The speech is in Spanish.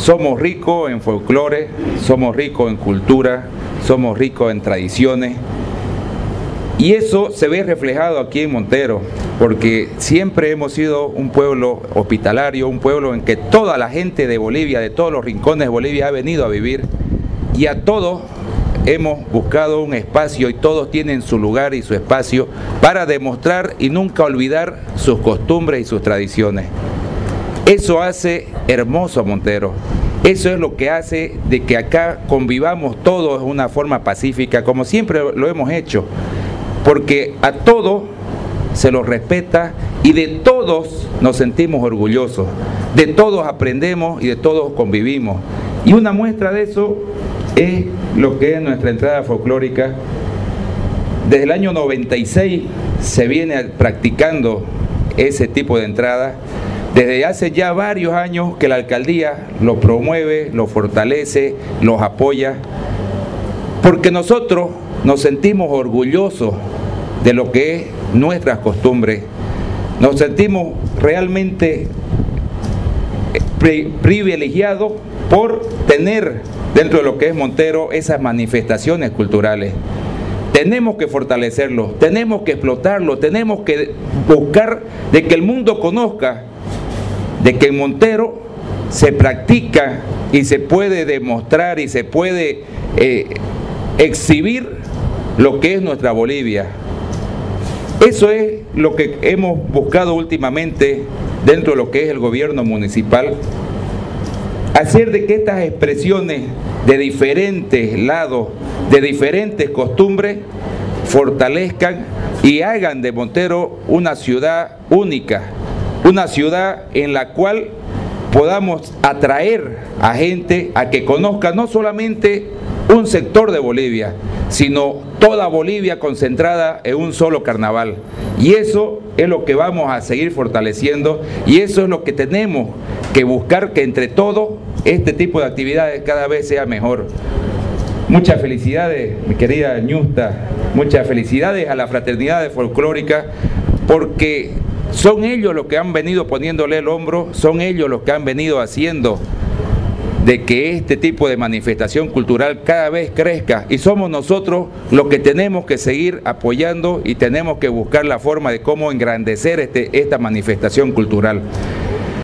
somos ricos en folclore, somos ricos en cultura, somos ricos en tradiciones. Y eso se ve reflejado aquí en Montero, porque siempre hemos sido un pueblo hospitalario, un pueblo en que toda la gente de Bolivia, de todos los rincones de Bolivia ha venido a vivir y a todos hemos buscado un espacio y todos tienen su lugar y su espacio para demostrar y nunca olvidar sus costumbres y sus tradiciones. Eso hace hermoso a Montero. Eso es lo que hace de que acá convivamos todos de una forma pacífica, como siempre lo hemos hecho, porque a todos se los respeta y de todos nos sentimos orgullosos, de todos aprendemos y de todos convivimos. Y una muestra de eso es lo que es nuestra entrada folclórica. Desde el año 96 se viene practicando ese tipo de entrada. Desde hace ya varios años que la alcaldía lo promueve, lo fortalece, los apoya, porque nosotros nos sentimos orgullosos de lo que es nuestras costumbres. Nos sentimos realmente privilegiados por tener dentro de lo que es Montero esas manifestaciones culturales. Tenemos que fortalecerlo, tenemos que explotarlo, tenemos que buscar de que el mundo conozca de que en Montero se practica y se puede demostrar y se puede eh, exhibir lo que es nuestra Bolivia. Eso es lo que hemos buscado últimamente dentro de lo que es el gobierno municipal, hacer de que estas expresiones de diferentes lados, de diferentes costumbres, fortalezcan y hagan de Montero una ciudad única, una ciudad en la cual podamos atraer a gente a que conozca no solamente un sector de Bolivia, sino toda Bolivia concentrada en un solo carnaval. Y eso es lo que vamos a seguir fortaleciendo y eso es lo que tenemos que buscar que entre todos este tipo de actividades cada vez sea mejor. Muchas felicidades, mi querida Ñusta, muchas felicidades a la fraternidad folclórica, porque son ellos los que han venido poniéndole el hombro, son ellos los que han venido haciendo de que este tipo de manifestación cultural cada vez crezca y somos nosotros los que tenemos que seguir apoyando y tenemos que buscar la forma de cómo engrandecer este, esta manifestación cultural.